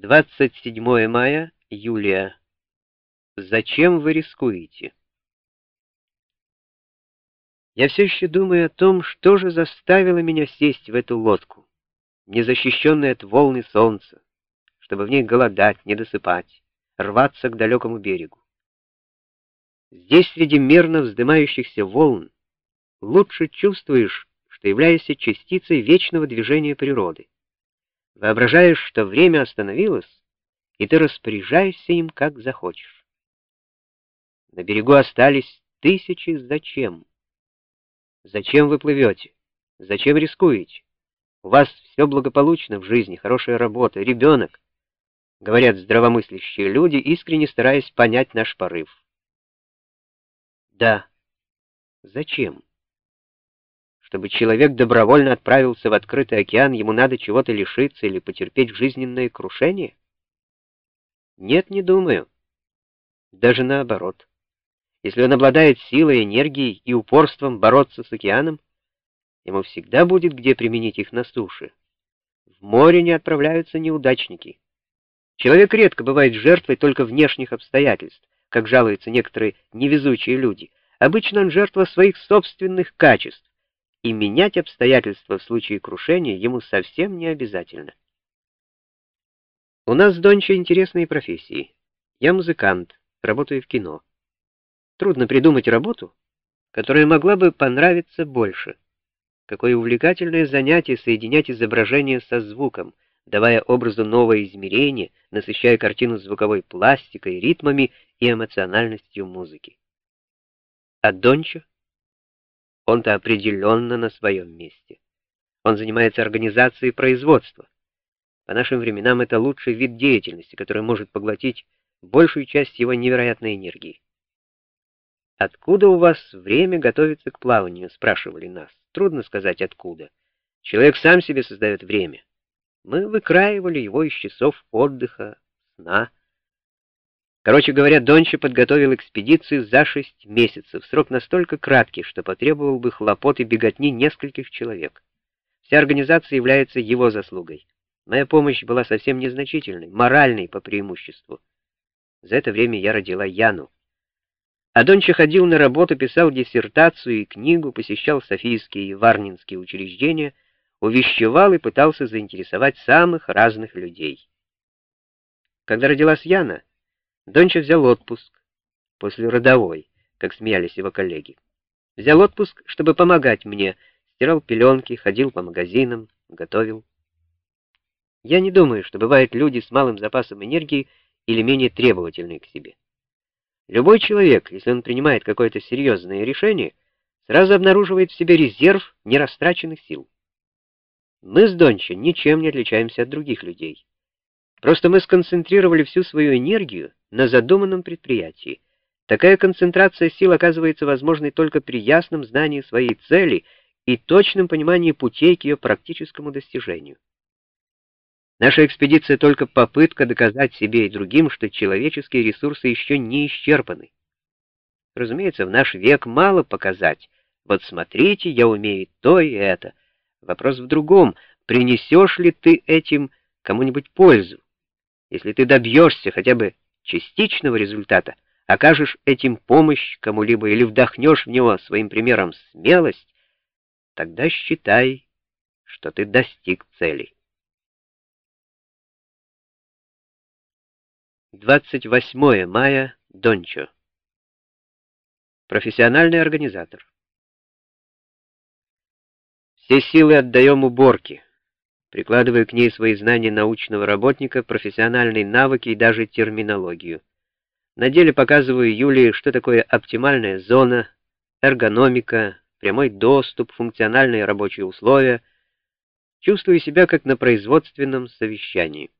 27 мая, Юлия. Зачем вы рискуете? Я все еще думаю о том, что же заставило меня сесть в эту лодку, незащищенной от волны солнца, чтобы в ней голодать, не досыпать, рваться к далекому берегу. Здесь, среди мерно вздымающихся волн, лучше чувствуешь, что являешься частицей вечного движения природы. Воображаешь, что время остановилось, и ты распоряжаешься им, как захочешь. На берегу остались тысячи «зачем». Зачем вы плывете? Зачем рискуете? У вас все благополучно в жизни, хорошая работа, ребенок, говорят здравомыслящие люди, искренне стараясь понять наш порыв. Да. Зачем? Чтобы человек добровольно отправился в открытый океан, ему надо чего-то лишиться или потерпеть жизненное крушение? Нет, не думаю. Даже наоборот. Если он обладает силой, энергией и упорством бороться с океаном, ему всегда будет где применить их на суше. В море не отправляются неудачники. Человек редко бывает жертвой только внешних обстоятельств, как жалуются некоторые невезучие люди. Обычно он жертва своих собственных качеств, и менять обстоятельства в случае крушения ему совсем не обязательно. У нас с Дончо интересные профессии. Я музыкант, работаю в кино. Трудно придумать работу, которая могла бы понравиться больше. Какое увлекательное занятие соединять изображение со звуком, давая образу новое измерение, насыщая картину звуковой пластикой, ритмами и эмоциональностью музыки. А Дончо? Он-то определенно на своем месте. Он занимается организацией производства. По нашим временам это лучший вид деятельности, который может поглотить большую часть его невероятной энергии. «Откуда у вас время готовиться к плаванию?» — спрашивали нас. Трудно сказать, откуда. Человек сам себе создает время. Мы выкраивали его из часов отдыха, сна, Короче говоря, Донча подготовил экспедицию за шесть месяцев, срок настолько краткий, что потребовал бы хлопот и беготни нескольких человек. Вся организация является его заслугой. Моя помощь была совсем незначительной, моральной по преимуществу. За это время я родила Яну. А Донча ходил на работу, писал диссертацию и книгу, посещал Софийские и Варнинские учреждения, увещевал и пытался заинтересовать самых разных людей. Когда родилась Яна, Донча взял отпуск после родовой, как смеялись его коллеги. Взял отпуск, чтобы помогать мне, стирал пеленки, ходил по магазинам, готовил. Я не думаю, что бывают люди с малым запасом энергии или менее требовательные к себе. Любой человек, если он принимает какое-то серьезное решение, сразу обнаруживает в себе резерв нерастраченных сил. Мы с Донча ничем не отличаемся от других людей. Просто мы сконцентрировали всю свою энергию на задуманном предприятии. Такая концентрация сил оказывается возможной только при ясном знании своей цели и точном понимании путей к ее практическому достижению. Наша экспедиция только попытка доказать себе и другим, что человеческие ресурсы еще не исчерпаны. Разумеется, в наш век мало показать. Вот смотрите, я умею то и это. Вопрос в другом, принесешь ли ты этим кому-нибудь пользу? Если ты добьешься хотя бы частичного результата, окажешь этим помощь кому-либо или вдохнешь в него своим примером смелость, тогда считай, что ты достиг цели. 28 мая, Дончо. Профессиональный организатор. Все силы отдаем уборке прикладывая к ней свои знания научного работника, профессиональные навыки и даже терминологию. На деле показываю Юлии, что такое оптимальная зона, эргономика, прямой доступ, функциональные рабочие условия. Чувствую себя как на производственном совещании.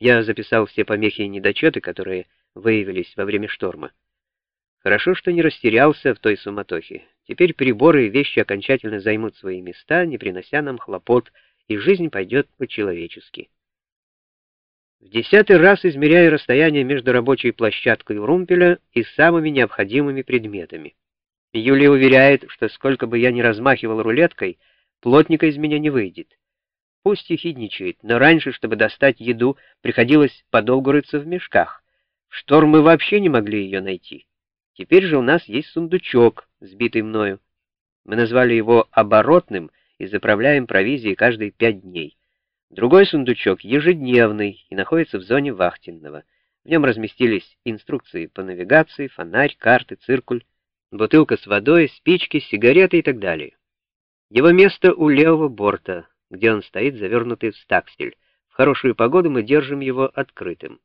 Я записал все помехи и недочеты, которые выявились во время шторма. Хорошо, что не растерялся в той суматохе. Теперь приборы и вещи окончательно займут свои места, не принося нам хлопот, и жизнь пойдет по-человечески. В десятый раз измеряю расстояние между рабочей площадкой румпеля и самыми необходимыми предметами. Юлия уверяет, что сколько бы я ни размахивал рулеткой, плотника из меня не выйдет. Пусть ехидничает, но раньше, чтобы достать еду, приходилось подолгу рыться в мешках. В шторм мы вообще не могли ее найти. Теперь же у нас есть сундучок, сбитый мною. Мы назвали его оборотным и заправляем провизией каждые пять дней. Другой сундучок ежедневный и находится в зоне вахтенного. В нем разместились инструкции по навигации, фонарь, карты, циркуль, бутылка с водой, спички, сигареты и так далее. Его место у левого борта, где он стоит завернутый в стаксель. В хорошую погоду мы держим его открытым.